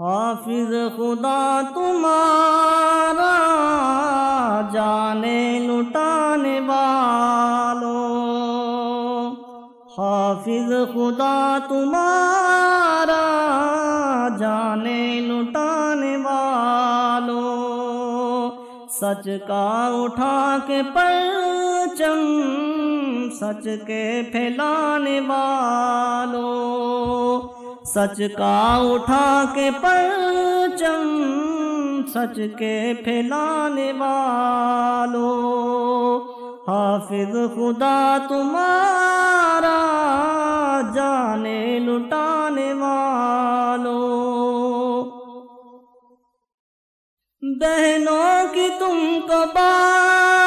حافظ خدا تمہارا جانے لٹانے والو حافظ خدا تمہارا جانے لٹانے والو سچ کا اٹھا کے پرچم، سچ کے پھیلانے والو سچ کا اٹھا کے پرچم، سچ کے پھیلانے والو۔ حافظ خدا تمہارا جانے لٹانے والو۔ بہنوں کی تم کو بایو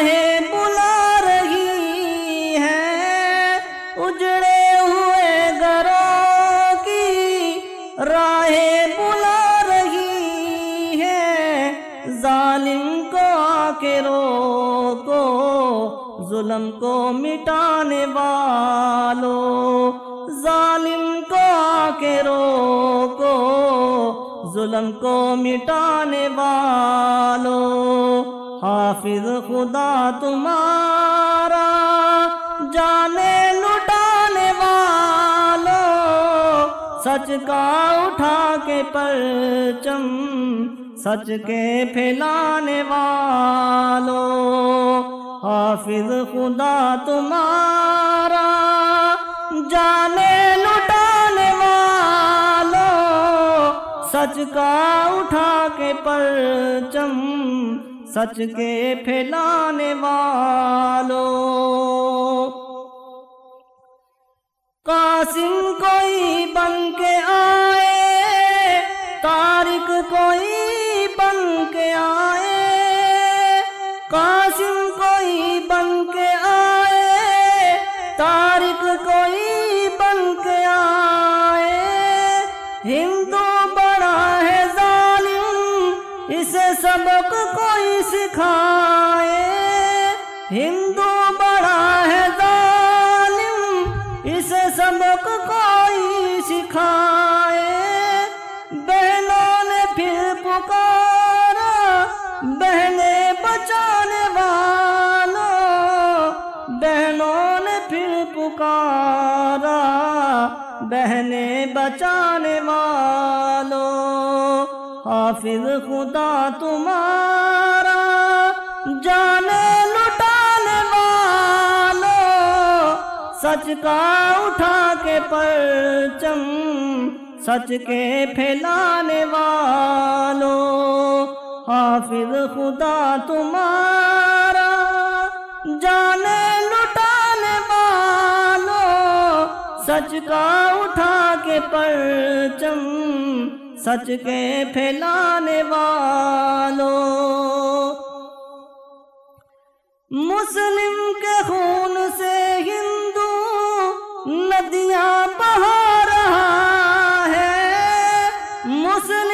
راہیں بلا رہی ہے۔ اجڑے ہوئے گھروں کی راہیں بلا رہی ہے۔ ظالم کو آ کے ظلم کو مٹانے والو ظالم کو آ کے روکو ظلم کو مٹانے والو حافظ خدا تمہارا، جانے لٹانے والو، سچ کا اٹھا کے پرچم، سچ کے پھیلانے والو۔ حافظ خدا تمہارا، جانے لٹانے والو، سچ کا اٹھا کے پرچم سچ کے پھیلانے والو۔ قاسم کوئی بن کے آئے تارک کوئی بن کے آئے۔ قاسم کوئی بن کے آئے تارک کوئی بن کے آئے۔ ہندو سبق کوئی سکھائے ہندو بڑا ہے ظالم اسے سبق کوئی سکھائے بہنوں نے پھر پکارا بہنیں بچانے والوں بہنوں نے پھر پکارا بہنیں بچانے حافظ خدا تمہارا، جانے لٹانے والو، سچ کا اٹھا کے پرچم، سچ کے پھیلانے والو۔ حافظ خدا تمہارا، جانے لٹانے والو، سچ کا اٹھا کے پرچم سچ کے پھیلانے والوں۔ مسلم کے خون سے ہندو ندیاں بہا رہا ہے۔ مسلم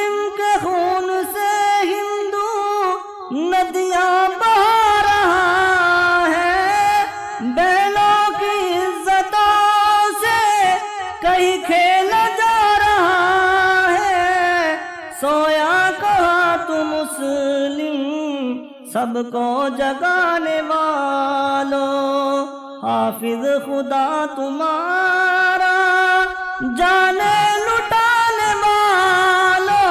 سویا کہا تو مسلم، سب کو جگانے والو۔ حافظ خدا تمہارا، جانے لٹانے والو۔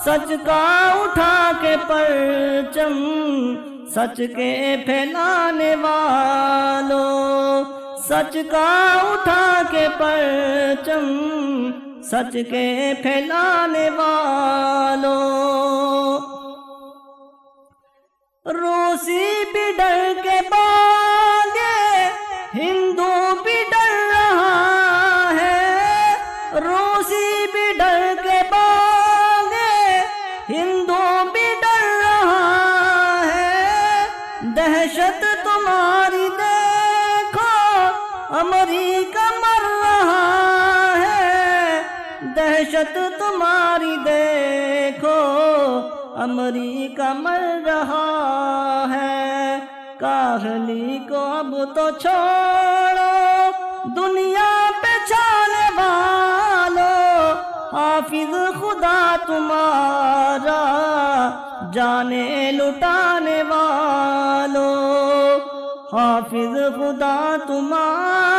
سچ کا اٹھا کے پرچم، سچ کے پھیلانے والو۔ سچ کا اٹھا کے پرچم سچ کے پھیلانے والوں۔ روسی بھی ڈر دہشت تمہاری دیکھو، امریکہ مر رہا ہے۔ کاہلی کو اب تو چھوڑو، دنیا پہ چانے والو۔ حافظ خدا تمہارا، جانے لٹانے والو۔ حافظ خدا تمہارا۔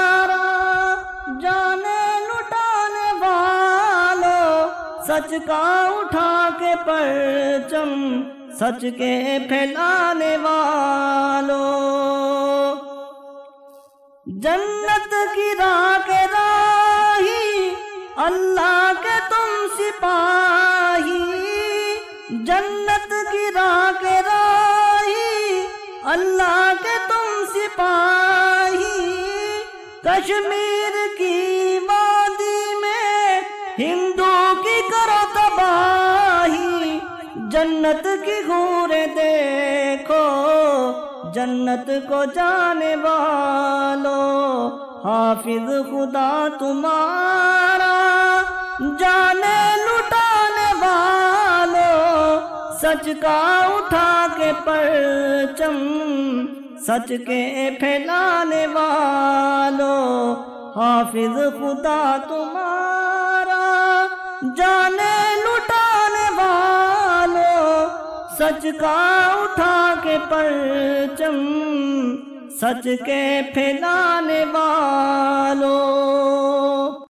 سچ کا اٹھا کے پرچم سچ کے پھیلانے والو۔ جنت کی راہ کے راہی، اللہ کے تم سپاہی۔ جنت کی راہ کے راہی، اللہ کے تم سپاہی۔ کشمیر جنت کی گورے دیکھو، جنت کو جانے والو، حافظ خدا تمہارا، جانے لٹانے والو، سچ کا اٹھا کے پرچم، سچ کے پھیلانے والو، حافظ خدا تمہارا، جانے سچ کا اٹھا کے پرچم سچ کے پھیلانے والو